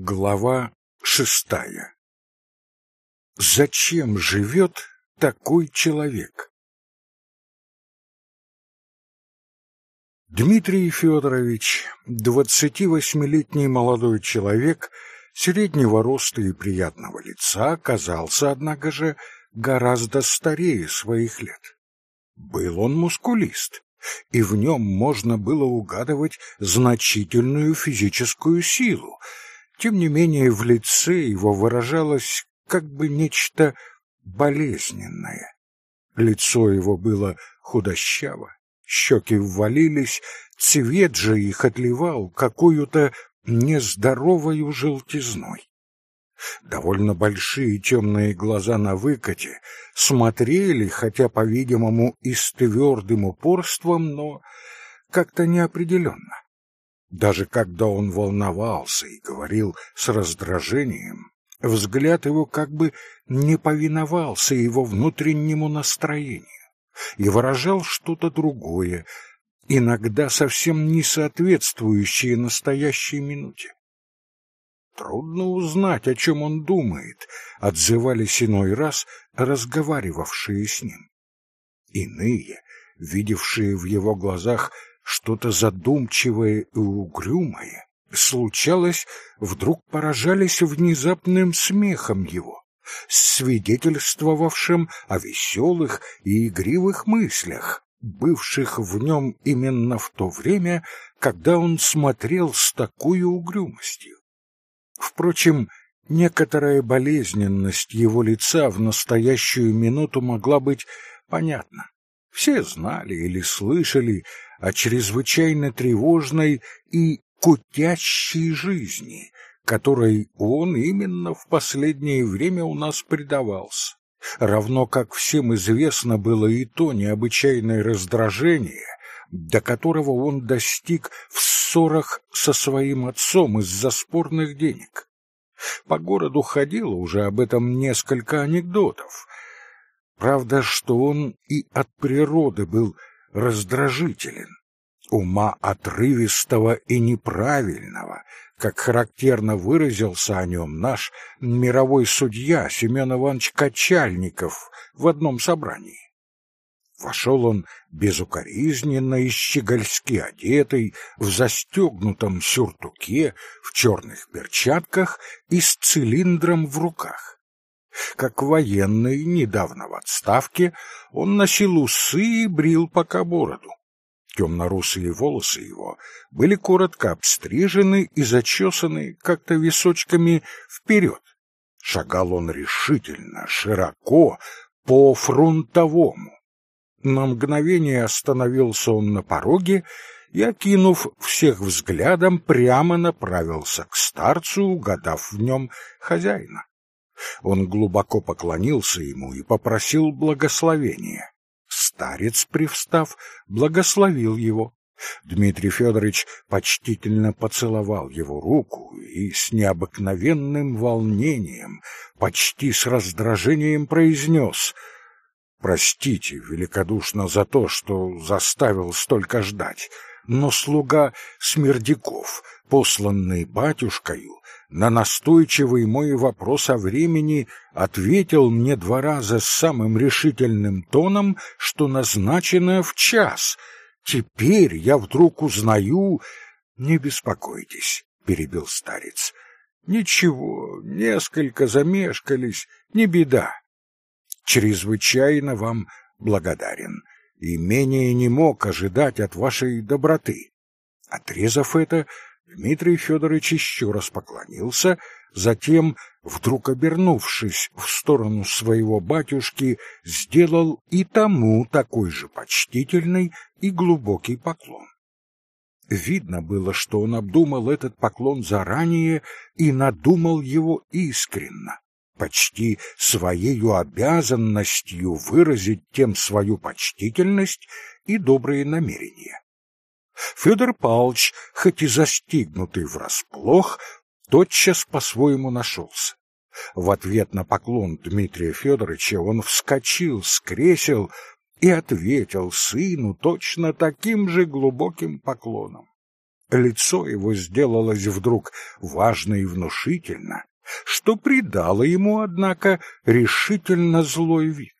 Глава шестая Зачем живет такой человек? Дмитрий Федорович, двадцати восьмилетний молодой человек, среднего роста и приятного лица, оказался, однако же, гораздо старее своих лет. Был он мускулист, и в нем можно было угадывать значительную физическую силу, тем не менее, в лице его выражалось как бы нечто болезненное. Лицо его было худощаво, щеки ввалились, цвет же их отливал какую-то нездоровою желтизной. Довольно большие темные глаза на выкате смотрели, хотя, по-видимому, и с твердым упорством, но как-то неопределенно. Даже когда он волновался и говорил с раздражением, взгляд его как бы не повиновался его внутреннему настроению и выражал что-то другое, иногда совсем не соответствующее настоящей минуте. Трудно узнать, о чем он думает, отзывались иной раз разговаривавшие с ним. Иные, видевшие в его глазах что-то задумчивое и угрюмое, случалось, вдруг поражались внезапным смехом его, свидетельствовавшим о веселых и игривых мыслях, бывших в нем именно в то время, когда он смотрел с такой угрюмостью. Впрочем, некоторая болезненность его лица в настоящую минуту могла быть понятна. Все знали или слышали о чрезвычайно тревожной и кутящей жизни, которой он именно в последнее время у нас предавался. Равно как всем известно было и то необычайное раздражение, до которого он достиг в ссорах со своим отцом из-за спорных денег. По городу ходило уже об этом несколько анекдотов. Правда, что он и от природы был раздражителен, ума отрывистого и неправильного, как характерно выразился о нем наш мировой судья Семен Иванович Качальников в одном собрании. Вошел он безукоризненно и щегольски одетый, в застегнутом сюртуке, в черных перчатках и с цилиндром в руках. Как военный, недавно в отставке, он носил усы и брил пока бороду. Темно-русые волосы его были коротко обстрижены и зачесаны как-то височками вперед. Шагал он решительно, широко, по-фронтовому. На мгновение остановился он на пороге и, окинув всех взглядом, прямо направился к старцу, угадав в нем хозяина. Он глубоко поклонился ему и попросил благословения. Старец, привстав, благословил его. Дмитрий Федорович почтительно поцеловал его руку и с необыкновенным волнением, почти с раздражением произнес «Простите великодушно за то, что заставил столько ждать, но слуга Смердяков, посланный батюшкою, на настойчивый мой вопрос о времени ответил мне два раза с самым решительным тоном, что назначено в час. Теперь я вдруг узнаю... Не беспокойтесь, перебил старец. Ничего, несколько замешкались, не беда. Чрезвычайно вам благодарен и менее не мог ожидать от вашей доброты. Отрезав это, Дмитрий Федорович еще раз поклонился, затем, вдруг обернувшись в сторону своего батюшки, сделал и тому такой же почтительный и глубокий поклон. Видно было, что он обдумал этот поклон заранее и надумал его искренно, почти своею обязанностью выразить тем свою почтительность и добрые намерения. Федор Павлович, хоть и застигнутый врасплох, тотчас по-своему нашелся. В ответ на поклон Дмитрия Федоровича он вскочил с кресел и ответил сыну точно таким же глубоким поклоном. Лицо его сделалось вдруг важно и внушительно, что придало ему, однако, решительно злой вид.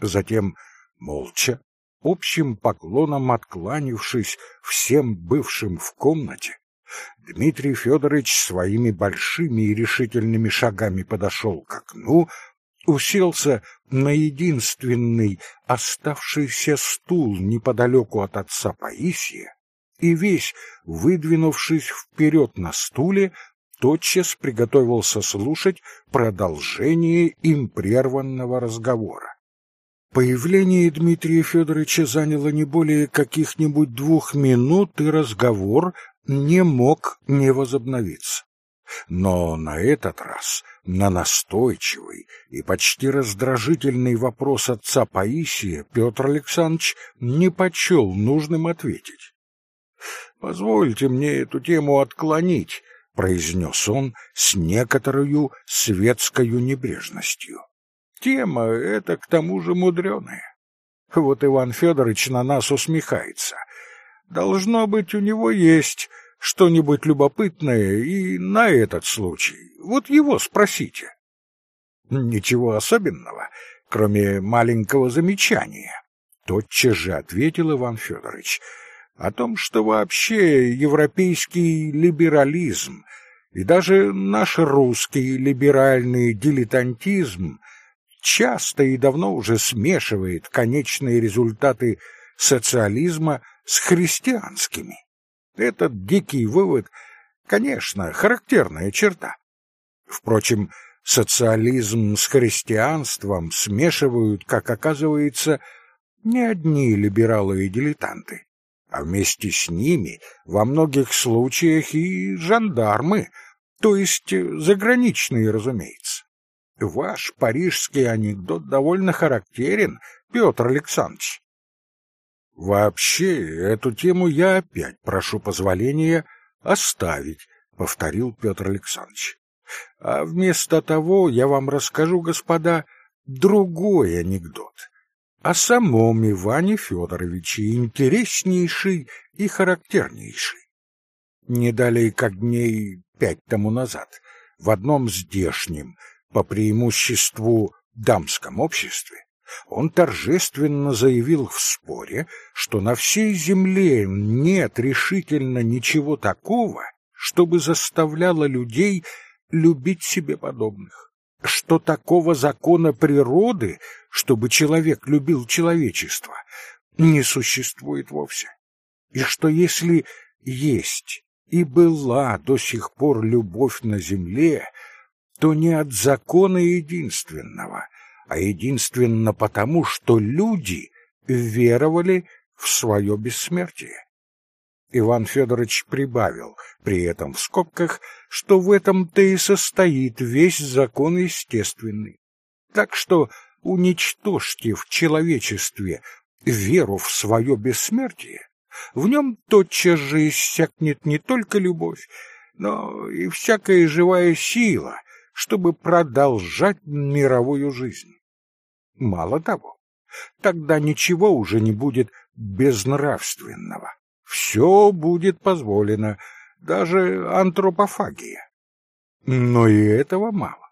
Затем, молча, общим поклоном откланившись всем бывшим в комнате, Дмитрий Федорович своими большими и решительными шагами подошел к окну, уселся на единственный оставшийся стул неподалеку от отца Паисия и весь, выдвинувшись вперед на стуле, тотчас приготовился слушать продолжение им прерванного разговора. Появление Дмитрия Федоровича заняло не более каких-нибудь двух минут, и разговор не мог не возобновиться. Но на этот раз на настойчивый и почти раздражительный вопрос отца Паисия Петр Александрович не почел нужным ответить. «Позвольте мне эту тему отклонить», — произнес он с некоторою светской небрежностью. «Тема эта к тому же мудреная. Вот Иван Федорович на нас усмехается. Должно быть, у него есть что-нибудь любопытное и на этот случай. Вот его спросите». «Ничего особенного, кроме маленького замечания», — тотчас же ответил Иван Федорович — о том, что вообще европейский либерализм и даже наш русский либеральный дилетантизм часто и давно уже смешивает конечные результаты социализма с христианскими. Этот дикий вывод, конечно, характерная черта. Впрочем, социализм с христианством смешивают, как оказывается, не одни либералы и дилетанты а вместе с ними во многих случаях и жандармы, то есть заграничные, разумеется. Ваш парижский анекдот довольно характерен, Петр Александрович. Вообще, эту тему я опять прошу позволения оставить, повторил Петр Александрович. А вместо того я вам расскажу, господа, другой анекдот о самом Иване Федоровиче, интереснейший и характернейший. Не далее как дней пять тому назад, в одном здешнем, по преимуществу дамском обществе, он торжественно заявил в споре, что на всей земле нет решительно ничего такого, чтобы заставляло людей любить себе подобных что такого закона природы, чтобы человек любил человечество, не существует вовсе. И что если есть и была до сих пор любовь на земле, то не от закона единственного, а единственно потому, что люди веровали в свое бессмертие. Иван Федорович прибавил при этом в скобках, что в этом-то и состоит весь закон естественный. Так что уничтожьте в человечестве веру в свое бессмертие, в нем тотчас же иссякнет не только любовь, но и всякая живая сила, чтобы продолжать мировую жизнь. Мало того, тогда ничего уже не будет безнравственного. Все будет позволено, даже антропофагия. Но и этого мало.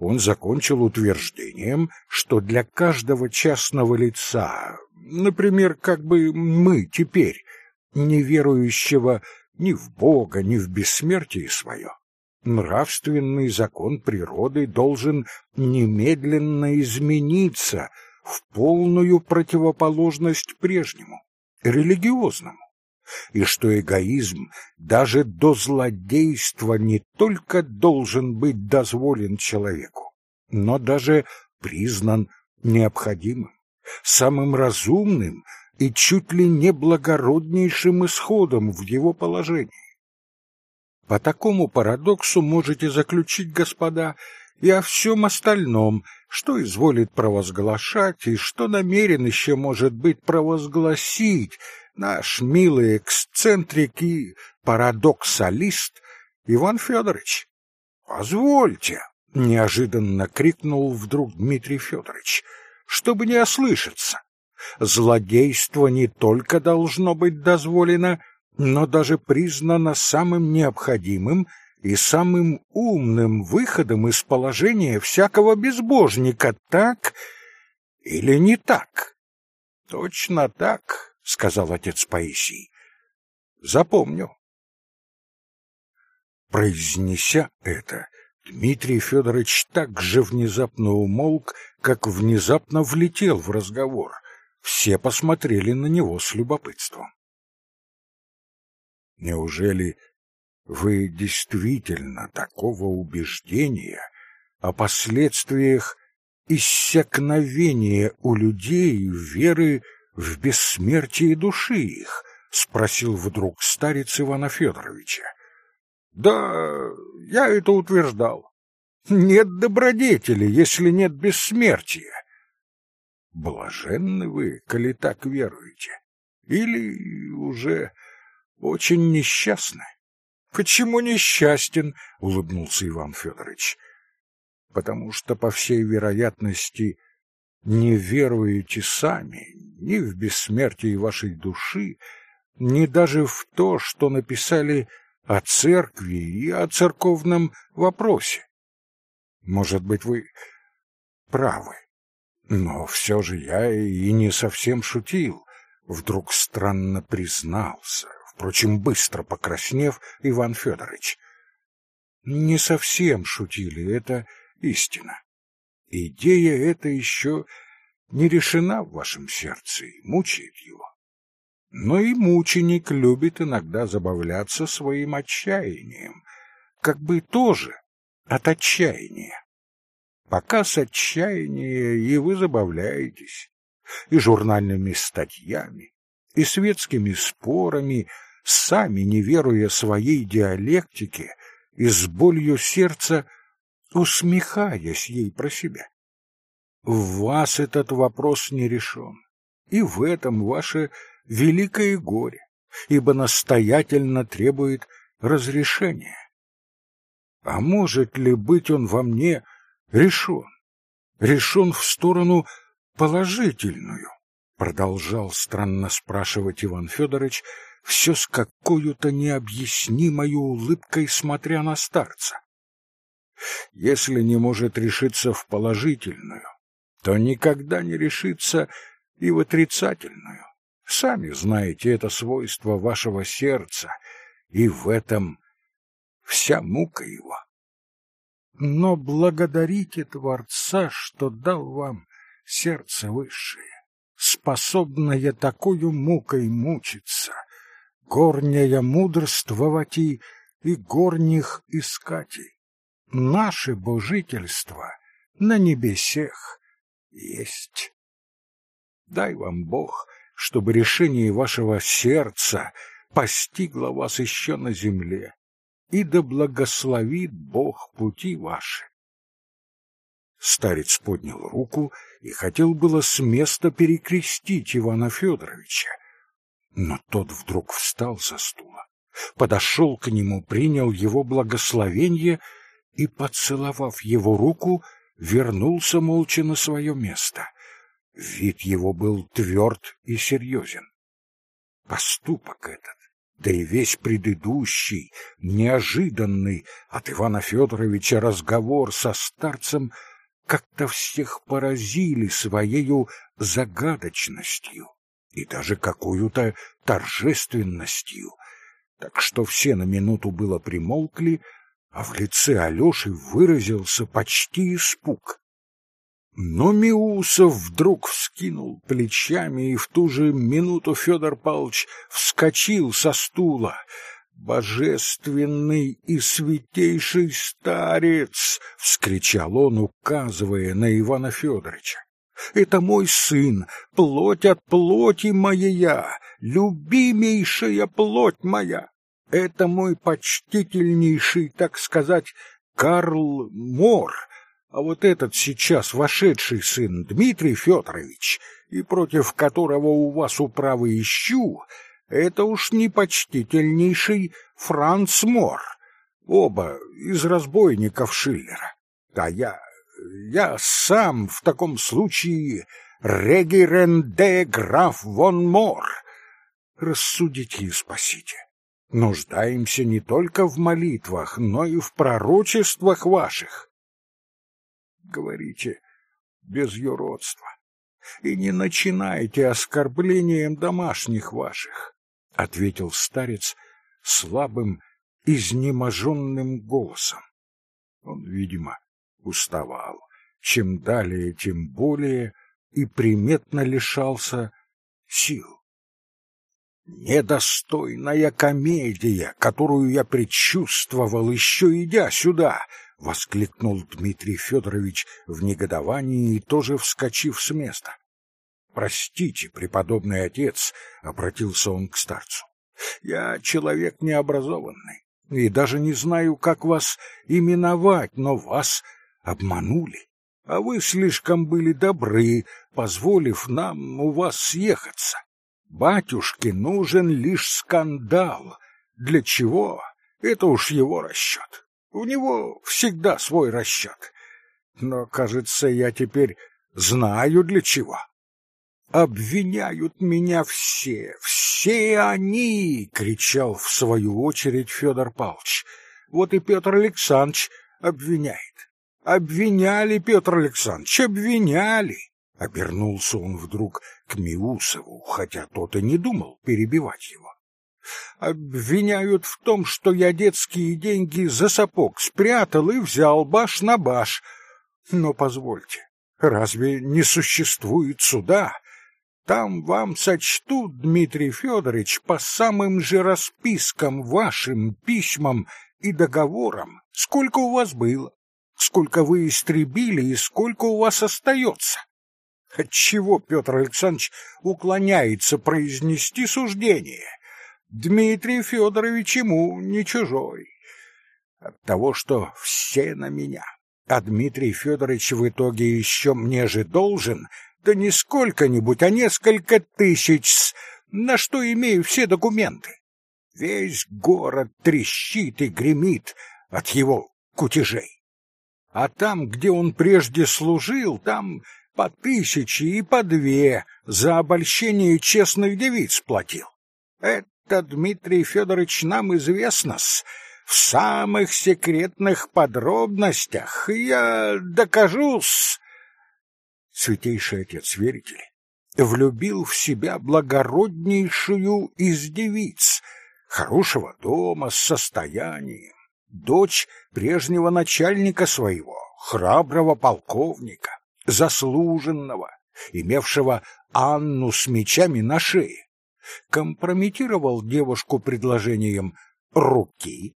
Он закончил утверждением, что для каждого частного лица, например, как бы мы теперь, не верующего ни в Бога, ни в бессмертие свое, нравственный закон природы должен немедленно измениться в полную противоположность прежнему, религиозному и что эгоизм даже до злодейства не только должен быть дозволен человеку, но даже признан необходимым, самым разумным и чуть ли не благороднейшим исходом в его положении. По такому парадоксу можете заключить, господа, и о всем остальном, что изволит провозглашать и что намерен еще, может быть, провозгласить наш милый эксцентрик и парадоксалист Иван Федорович. Позвольте, неожиданно крикнул вдруг Дмитрий Федорович, чтобы не ослышаться. Злодейство не только должно быть дозволено, но даже признано самым необходимым и самым умным выходом из положения всякого безбожника, так или не так? Точно так, сказал отец Паисий. Запомню. Произнеся это, Дмитрий Федорович так же внезапно умолк, как внезапно влетел в разговор. Все посмотрели на него с любопытством. Неужели вы действительно такого убеждения о последствиях иссякновения у людей веры в бессмертие души их? — спросил вдруг старец Ивана Федоровича. — Да, я это утверждал. Нет добродетели, если нет бессмертия. Блаженны вы, коли так веруете, или уже очень несчастны? Почему несчастен? улыбнулся Иван Федорович. Потому что, по всей вероятности, не веруете сами ни в бессмертие вашей души, ни даже в то, что написали о церкви и о церковном вопросе. Может быть, вы правы, но все же я и не совсем шутил, вдруг странно признался, впрочем, быстро покраснев, Иван Федорович. Не совсем шутили, это истина. Идея эта еще не решена в вашем сердце и мучает его. Но и мученик любит иногда забавляться своим отчаянием, как бы тоже от отчаяния. Пока с отчаяния и вы забавляетесь, и журнальными статьями, и светскими спорами, сами не веруя своей диалектике и с болью сердца усмехаясь ей про себя. В вас этот вопрос не решен, и в этом ваше великое горе, ибо настоятельно требует разрешения. А может ли быть он во мне решен? Решен в сторону положительную? Продолжал странно спрашивать Иван Федорович, все с какой-то необъяснимой улыбкой, смотря на старца. Если не может решиться в положительную, то никогда не решится и в отрицательную. Сами знаете это свойство вашего сердца, и в этом вся мука его. Но благодарите Творца, что дал вам сердце высшее, способное такую мукой мучиться — горняя мудрствовати и горних искати. Наше божительство на небесех есть. Дай вам Бог, чтобы решение вашего сердца постигло вас еще на земле, и да благословит Бог пути ваши. Старец поднял руку и хотел было с места перекрестить Ивана Федоровича, но тот вдруг встал со стула, подошел к нему, принял его благословение и, поцеловав его руку, вернулся молча на свое место. Вид его был тверд и серьезен. Поступок этот, да и весь предыдущий, неожиданный от Ивана Федоровича разговор со старцем как-то всех поразили своею загадочностью и даже какую-то торжественностью, так что все на минуту было примолкли, а в лице Алёши выразился почти испуг. Но Миусов вдруг вскинул плечами, и в ту же минуту Федор Павлович вскочил со стула. «Божественный и святейший старец!» — вскричал он, указывая на Ивана Федоровича. Это мой сын, плоть от плоти моя, любимейшая плоть моя. Это мой почтительнейший, так сказать, Карл Мор. А вот этот сейчас вошедший сын Дмитрий Федорович, и против которого у вас управы ищу, это уж не почтительнейший Франц Мор. Оба из разбойников Шиллера. А я я сам в таком случае региренде граф вон Мор. Рассудите и спасите. Нуждаемся не только в молитвах, но и в пророчествах ваших. Говорите без юродства и не начинайте оскорблением домашних ваших, — ответил старец слабым, изнеможенным голосом. Он, видимо, уставал. Чем далее, тем более, и приметно лишался сил. Недостойная комедия, которую я предчувствовал еще идя сюда, — воскликнул Дмитрий Федорович в негодовании и тоже вскочив с места. — Простите, преподобный отец, — обратился он к старцу. — Я человек необразованный и даже не знаю, как вас именовать, но вас обманули, а вы слишком были добры, позволив нам у вас съехаться. Батюшке нужен лишь скандал. Для чего? Это уж его расчет. У него всегда свой расчет. Но, кажется, я теперь знаю для чего. Обвиняют меня все, все они, кричал в свою очередь Федор Павлович. Вот и Петр Александрович обвиняет. Обвиняли, Петр Александрович, обвиняли. Обернулся он вдруг к Миусову, хотя тот и не думал перебивать его. Обвиняют в том, что я детские деньги за сапог спрятал и взял баш на баш. Но позвольте, разве не существует суда? Там вам сочтут, Дмитрий Федорович, по самым же распискам вашим, письмам и договорам, сколько у вас было, сколько вы истребили и сколько у вас остается. Отчего Петр Александрович уклоняется произнести суждение? Дмитрий Федорович ему не чужой. От того, что все на меня, а Дмитрий Федорович в итоге еще мне же должен, да не сколько-нибудь, а несколько тысяч, на что имею все документы. Весь город трещит и гремит от его кутежей. А там, где он прежде служил, там по тысяче и по две за обольщение честных девиц платил. Это, Дмитрий Федорович, нам известно-с, в самых секретных подробностях. Я докажу-с. Святейший отец, верите ли, влюбил в себя благороднейшую из девиц, хорошего дома с состоянием, дочь прежнего начальника своего, храброго полковника заслуженного, имевшего Анну с мечами на шее, компрометировал девушку предложением руки.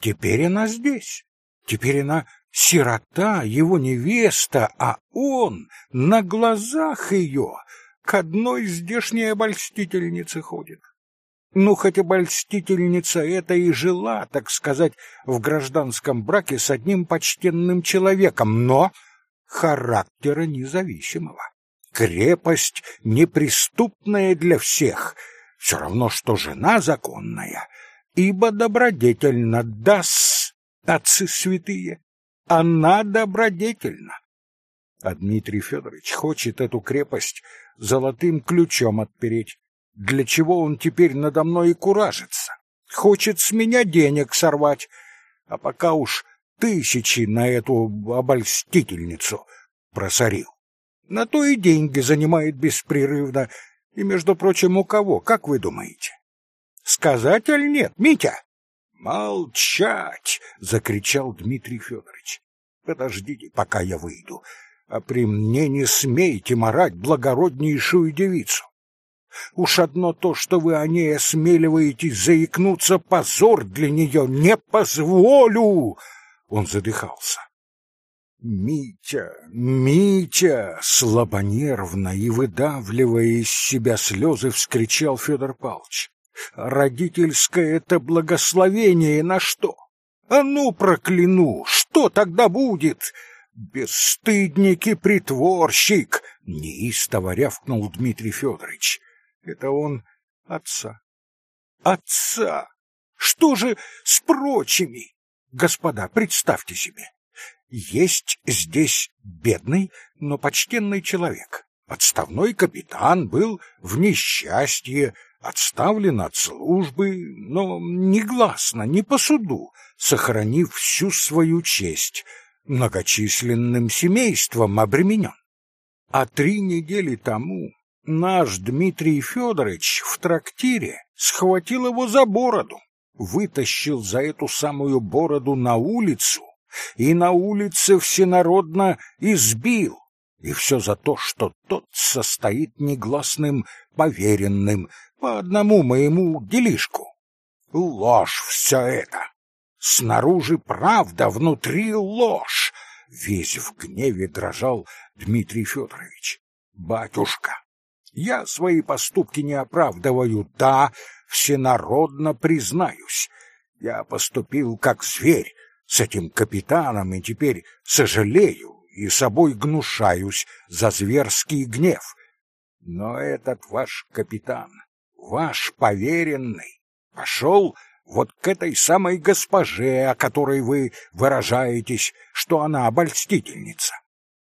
Теперь она здесь. Теперь она сирота, его невеста, а он на глазах ее к одной здешней обольстительнице ходит. Ну, хоть обольстительница эта и жила, так сказать, в гражданском браке с одним почтенным человеком, но характера независимого. Крепость неприступная для всех, все равно, что жена законная, ибо добродетельно даст отцы святые. Она добродетельна. А Дмитрий Федорович хочет эту крепость золотым ключом отпереть. Для чего он теперь надо мной и куражится? Хочет с меня денег сорвать. А пока уж тысячи на эту обольстительницу просорил. На то и деньги занимает беспрерывно. И, между прочим, у кого, как вы думаете? Сказать или нет, Митя? Молчать! закричал Дмитрий Федорович. Подождите, пока я выйду, а при мне не смейте марать благороднейшую девицу. Уж одно то, что вы о ней осмеливаетесь заикнуться, позор для нее, не позволю! Он задыхался. «Митя, Митя!» — слабонервно и выдавливая из себя слезы, вскричал Федор Павлович. «Родительское это благословение на что? А ну, прокляну! Что тогда будет?» «Бесстыдник и притворщик!» — неистово рявкнул Дмитрий Федорович. «Это он отца». «Отца! Что же с прочими?» Господа, представьте себе, есть здесь бедный, но почтенный человек. Отставной капитан был в несчастье, отставлен от службы, но негласно, не по суду, сохранив всю свою честь, многочисленным семейством обременен. А три недели тому наш Дмитрий Федорович в трактире схватил его за бороду, вытащил за эту самую бороду на улицу и на улице всенародно избил, и все за то, что тот состоит негласным поверенным по одному моему делишку. Ложь все это. Снаружи правда, внутри ложь. Весь в гневе дрожал Дмитрий Федорович. Батюшка, я свои поступки не оправдываю, да, всенародно признаюсь. Я поступил как зверь с этим капитаном и теперь сожалею и собой гнушаюсь за зверский гнев. Но этот ваш капитан, ваш поверенный, пошел вот к этой самой госпоже, о которой вы выражаетесь, что она обольстительница,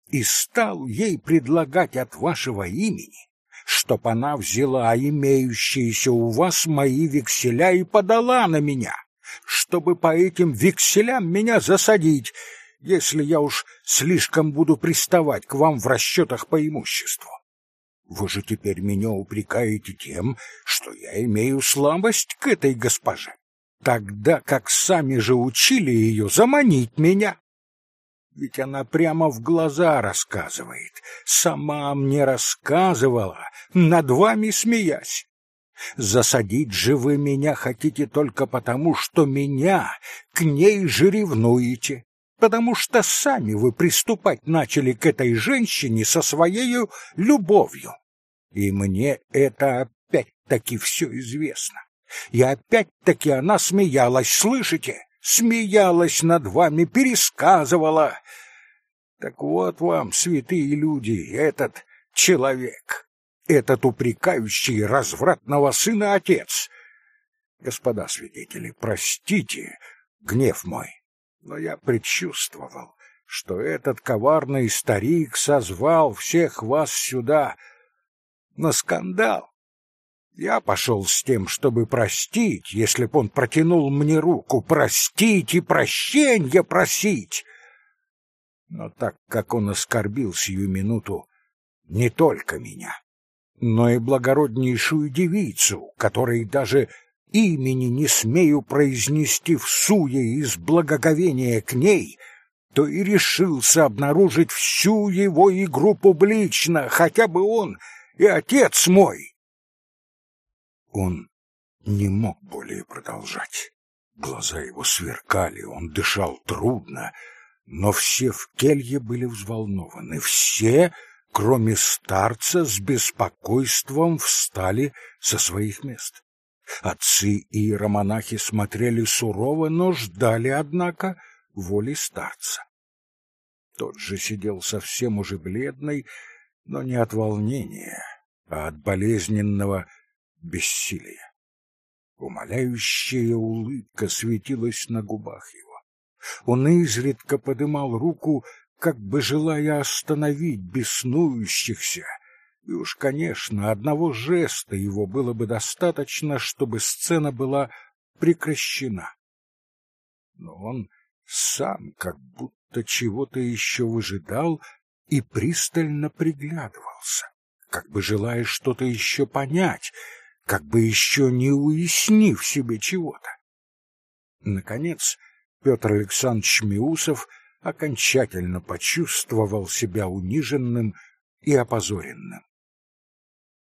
и стал ей предлагать от вашего имени, чтоб она взяла имеющиеся у вас мои векселя и подала на меня, чтобы по этим векселям меня засадить, если я уж слишком буду приставать к вам в расчетах по имуществу. Вы же теперь меня упрекаете тем, что я имею слабость к этой госпоже тогда как сами же учили ее заманить меня. Ведь она прямо в глаза рассказывает, сама мне рассказывала, над вами смеясь. Засадить же вы меня хотите только потому, что меня к ней же ревнуете, потому что сами вы приступать начали к этой женщине со своей любовью. И мне это опять-таки все известно. И опять-таки она смеялась, слышите? Смеялась над вами, пересказывала. Так вот вам, святые люди, этот человек, этот упрекающий развратного сына отец. Господа свидетели, простите гнев мой, но я предчувствовал, что этот коварный старик созвал всех вас сюда на скандал. Я пошел с тем, чтобы простить, если б он протянул мне руку, простить и прощенья просить. Но так как он оскорбил сию минуту не только меня, но и благороднейшую девицу, которой даже имени не смею произнести в суе из благоговения к ней, то и решился обнаружить всю его игру публично, хотя бы он и отец мой. Он не мог более продолжать. Глаза его сверкали, он дышал трудно, но все в келье были взволнованы, все, кроме старца, с беспокойством встали со своих мест. Отцы и иеромонахи смотрели сурово, но ждали, однако, воли старца. Тот же сидел совсем уже бледный, но не от волнения, а от болезненного бессилия. Умоляющая улыбка светилась на губах его. Он изредка подымал руку, как бы желая остановить беснующихся, и уж, конечно, одного жеста его было бы достаточно, чтобы сцена была прекращена. Но он сам как будто чего-то еще выжидал и пристально приглядывался, как бы желая что-то еще понять — как бы еще не уяснив себе чего-то. Наконец, Петр Александрович Миусов окончательно почувствовал себя униженным и опозоренным.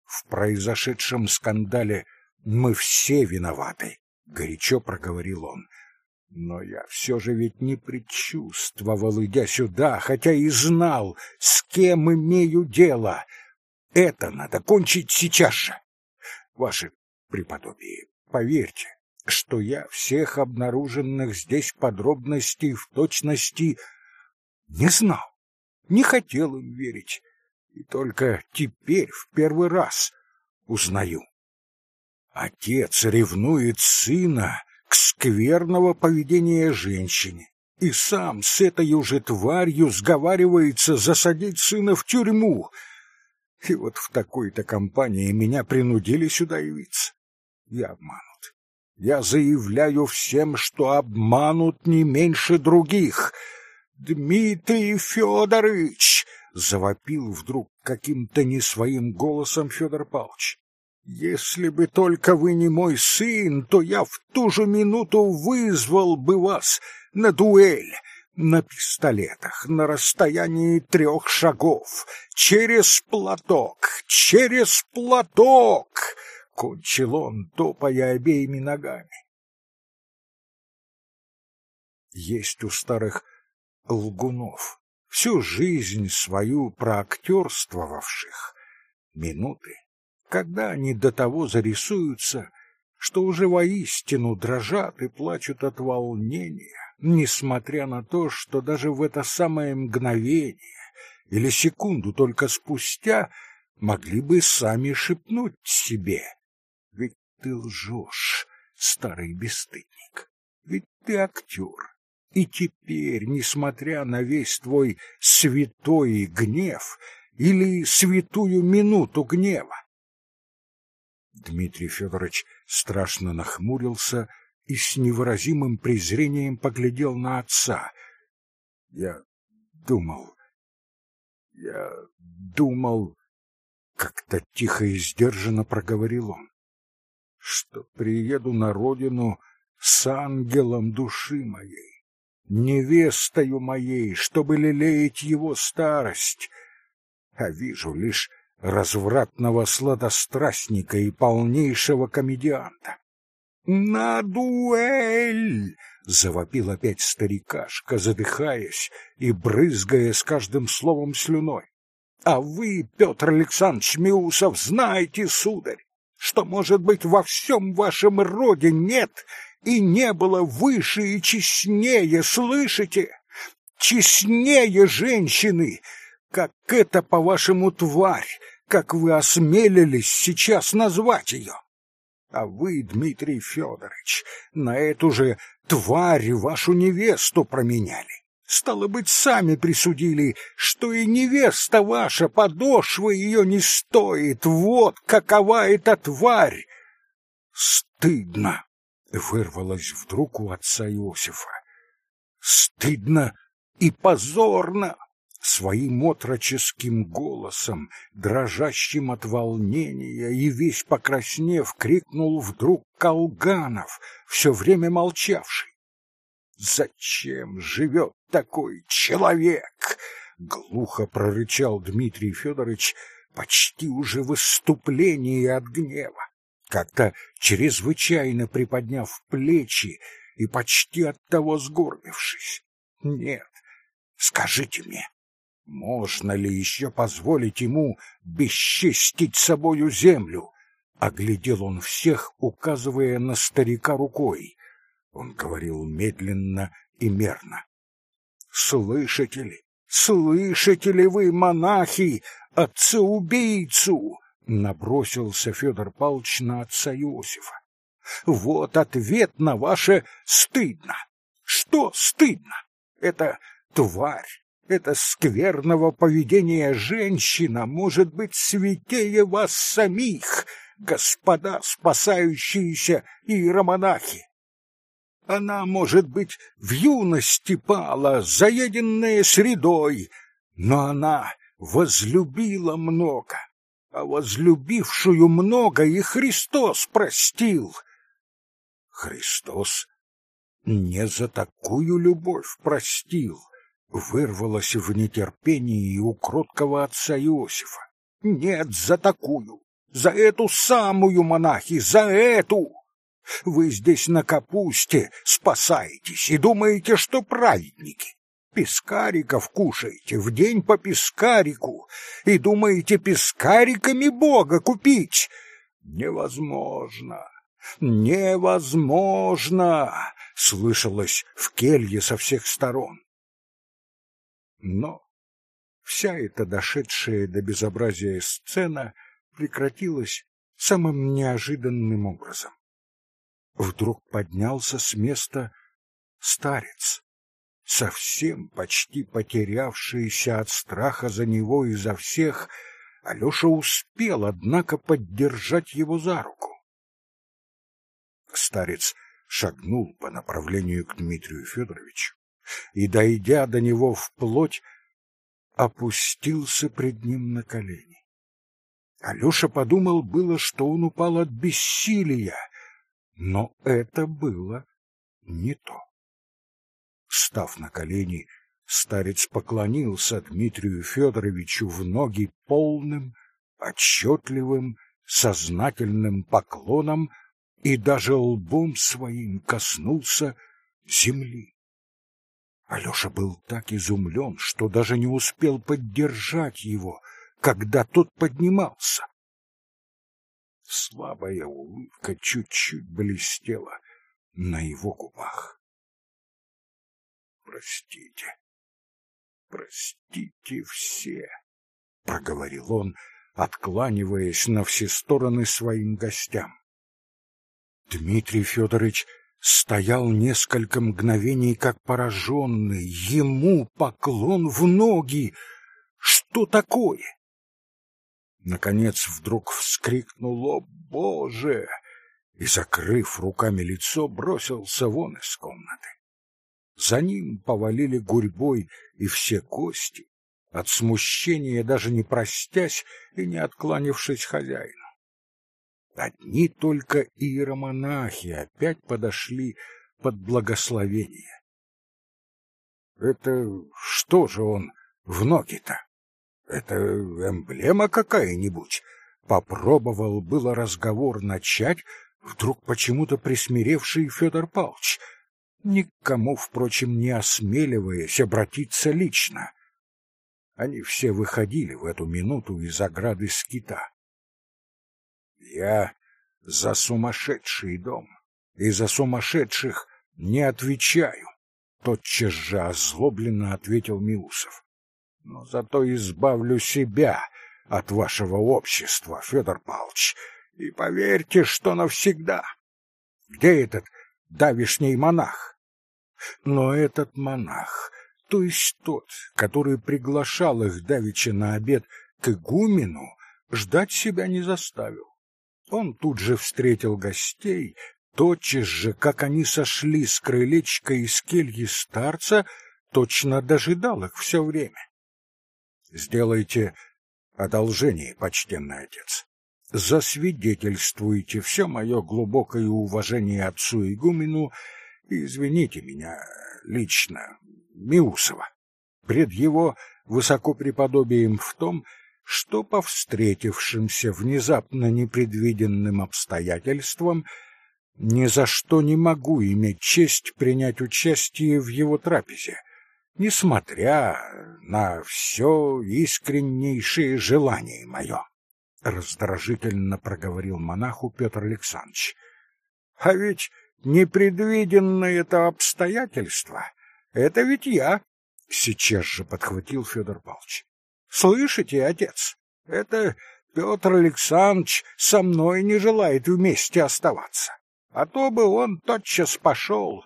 В произошедшем скандале мы все виноваты, горячо проговорил он. Но я все же ведь не предчувствовал, идя сюда, хотя и знал, с кем имею дело. Это надо кончить сейчас же ваше преподобие, поверьте, что я всех обнаруженных здесь подробностей в точности не знал, не хотел им верить, и только теперь в первый раз узнаю. Отец ревнует сына к скверного поведения женщине, и сам с этой уже тварью сговаривается засадить сына в тюрьму — и вот в такой-то компании меня принудили сюда явиться. и обманут. Я заявляю всем, что обманут не меньше других. Дмитрий Федорович! завопил вдруг каким-то не своим голосом Федор Павлович. Если бы только вы не мой сын, то я в ту же минуту вызвал бы вас на дуэль на пистолетах на расстоянии трех шагов, через платок, через платок, кончил он, топая обеими ногами. Есть у старых лгунов, всю жизнь свою проактерствовавших, минуты, когда они до того зарисуются, что уже воистину дрожат и плачут от волнения, несмотря на то, что даже в это самое мгновение или секунду только спустя могли бы сами шепнуть себе «Ведь ты лжешь, старый бесстыдник, ведь ты актер». И теперь, несмотря на весь твой святой гнев или святую минуту гнева, Дмитрий Федорович страшно нахмурился и с невыразимым презрением поглядел на отца. Я думал, я думал, как-то тихо и сдержанно проговорил он, что приеду на родину с ангелом души моей, невестою моей, чтобы лелеять его старость, а вижу лишь развратного сладострастника и полнейшего комедианта. «На дуэль!» — завопил опять старикашка, задыхаясь и брызгая с каждым словом слюной. «А вы, Петр Александрович Миусов, знаете, сударь, что, может быть, во всем вашем роде нет и не было выше и честнее, слышите? Честнее женщины, как это, по-вашему, тварь, как вы осмелились сейчас назвать ее? А вы, Дмитрий Федорович, на эту же тварь вашу невесту променяли. Стало быть, сами присудили, что и невеста ваша, подошва ее не стоит. Вот какова эта тварь! Стыдно! — вырвалось вдруг у отца Иосифа. Стыдно и позорно! Своим отроческим голосом, дрожащим от волнения и весь покраснев, крикнул вдруг Колганов, все время молчавший. «Зачем живет такой человек?» — глухо прорычал Дмитрий Федорович, почти уже в выступлении от гнева, как-то чрезвычайно приподняв плечи и почти от того сгорбившись. «Нет, скажите мне, можно ли еще позволить ему бесчестить собою землю? Оглядел он всех, указывая на старика рукой. Он говорил медленно и мерно. Слышите ли, слышите ли вы, монахи, отца-убийцу? Набросился Федор Павлович на отца Иосифа. Вот ответ на ваше «стыдно». Что стыдно? Это тварь, это скверного поведения женщина может быть святее вас самих, господа спасающиеся иеромонахи. Она, может быть, в юности пала, заеденная средой, но она возлюбила много, а возлюбившую много и Христос простил. Христос не за такую любовь простил, вырвалось в нетерпении у кроткого отца Иосифа. Нет, за такую, за эту самую монахи, за эту. Вы здесь на капусте спасаетесь и думаете, что праведники. Пескариков кушаете в день по пескарику и думаете пескариками Бога купить. Невозможно. Невозможно, слышалось в келье со всех сторон. Но вся эта дошедшая до безобразия сцена прекратилась самым неожиданным образом. Вдруг поднялся с места старец, совсем почти потерявшийся от страха за него и за всех, Алёша успел, однако, поддержать его за руку. Старец шагнул по направлению к Дмитрию Федоровичу и, дойдя до него вплоть, опустился пред ним на колени. Алёша подумал было, что он упал от бессилия, но это было не то. Став на колени, старец поклонился Дмитрию Федоровичу в ноги полным, отчетливым, сознательным поклоном и даже лбом своим коснулся земли. Алёша был так изумлен, что даже не успел поддержать его, когда тот поднимался. Слабая улыбка чуть-чуть блестела на его губах. Простите, простите все, проговорил он, откланиваясь на все стороны своим гостям. Дмитрий Федорович стоял несколько мгновений как пораженный, ему поклон в ноги. Что такое? Наконец вдруг вскрикнул «О, Боже!» и, закрыв руками лицо, бросился вон из комнаты. За ним повалили гурьбой и все кости, от смущения даже не простясь и не откланившись хозяину. Одни только иеромонахи опять подошли под благословение. Это что же он в ноги-то? Это эмблема какая-нибудь? Попробовал было разговор начать, вдруг почему-то присмиревший Федор Павлович, никому, впрочем, не осмеливаясь обратиться лично. Они все выходили в эту минуту из ограды скита. Я за сумасшедший дом и за сумасшедших не отвечаю, тотчас же озлобленно ответил Миусов. Но зато избавлю себя от вашего общества, Федор Павлович, и поверьте, что навсегда. Где этот давишний монах? Но этот монах то есть тот, который приглашал их давеча на обед к игумену, ждать себя не заставил. Он тут же встретил гостей, тотчас же, как они сошли с крылечка из кельи старца, точно дожидал их все время. Сделайте одолжение, почтенный отец. Засвидетельствуйте все мое глубокое уважение отцу игумену и извините меня лично, Миусова, пред его высокопреподобием в том, что по встретившимся внезапно непредвиденным обстоятельствам ни за что не могу иметь честь принять участие в его трапезе, несмотря на все искреннейшее желание мое. Раздражительно проговорил монаху Петр Александрович. А ведь непредвиденное это обстоятельство это ведь я, сейчас же подхватил Федор Павлович. Слышите, отец? Это Петр Александрович со мной не желает вместе оставаться. А то бы он тотчас пошел.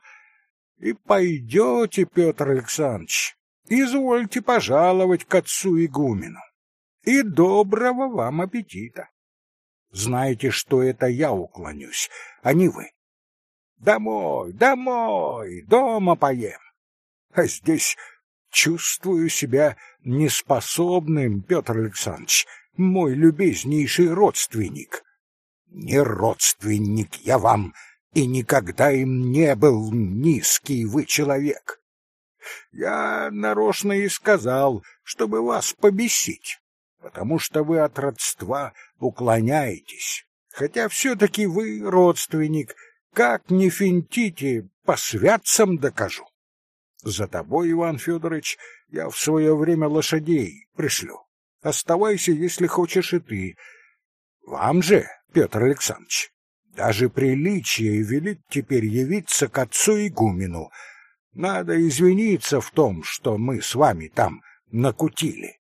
И пойдете, Петр Александрович, извольте пожаловать к отцу игумену. И доброго вам аппетита. Знаете, что это я уклонюсь, а не вы. Домой, домой, дома поем а здесь чувствую себя неспособным, Петр Александрович, мой любезнейший родственник. Не родственник я вам, и никогда им не был низкий вы человек. Я нарочно и сказал, чтобы вас побесить, потому что вы от родства уклоняетесь, хотя все-таки вы родственник, как не финтите, по святцам докажу. За тобой, Иван Федорович, я в свое время лошадей пришлю. Оставайся, если хочешь и ты. Вам же, Петр Александрович, даже приличие велит теперь явиться к отцу игумену. Надо извиниться в том, что мы с вами там накутили.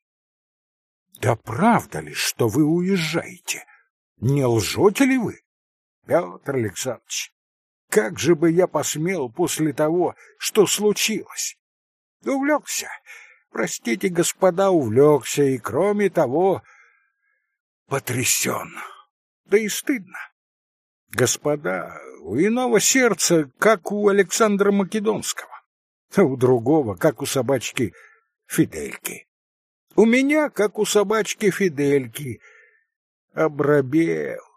Да правда ли, что вы уезжаете? Не лжете ли вы, Петр Александрович? Как же бы я посмел после того, что случилось? Увлекся. Простите, господа, увлекся, и кроме того, потрясен. Да и стыдно. Господа, у иного сердца, как у Александра Македонского, а у другого, как у собачки Фидельки. У меня, как у собачки Фидельки, обрабел.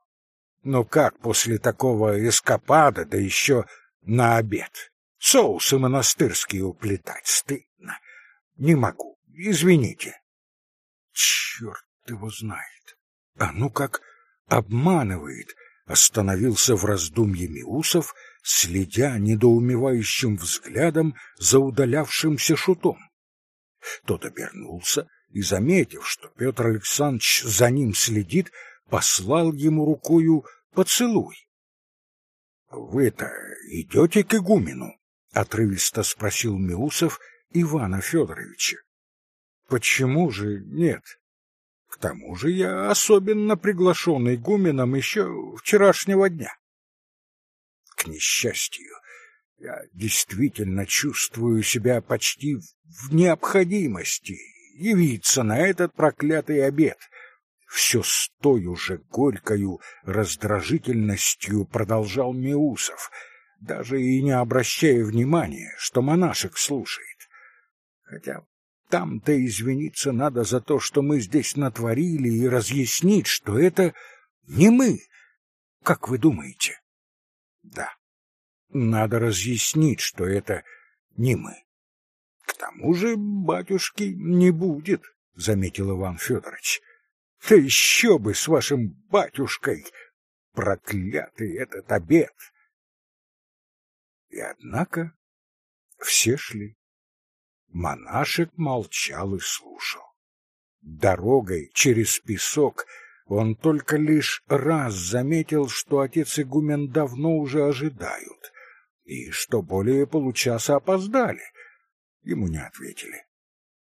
Но как после такого эскапада, да еще на обед? Соусы монастырские уплетать стыдно. Не могу, извините. Черт его знает. А ну как обманывает, остановился в раздумье Миусов, следя недоумевающим взглядом за удалявшимся шутом. Тот обернулся и, заметив, что Петр Александрович за ним следит, послал ему рукою поцелуй. — Вы-то идете к игумену? — отрывисто спросил Миусов Ивана Федоровича. — Почему же нет? К тому же я особенно приглашен игуменом еще вчерашнего дня. К несчастью, я действительно чувствую себя почти в необходимости явиться на этот проклятый обед. Все с той уже горькою раздражительностью продолжал Меусов, даже и не обращая внимания, что монашек слушает. Хотя там-то извиниться надо за то, что мы здесь натворили, и разъяснить, что это не мы. Как вы думаете? Да. Надо разъяснить, что это не мы. К тому же батюшки не будет, заметил Иван Федорович. Да еще бы с вашим батюшкой, проклятый этот обед. И однако все шли. Монашек молчал и слушал. Дорогой через песок он только лишь раз заметил, что отец игумен давно уже ожидают, и что более получаса опоздали. Ему не ответили.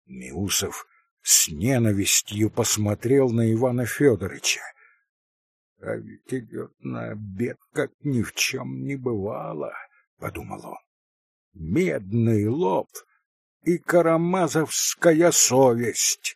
Миусов с ненавистью посмотрел на Ивана Федоровича. — А ведь идет на обед, как ни в чем не бывало, — подумал он. — Медный лоб и карамазовская совесть.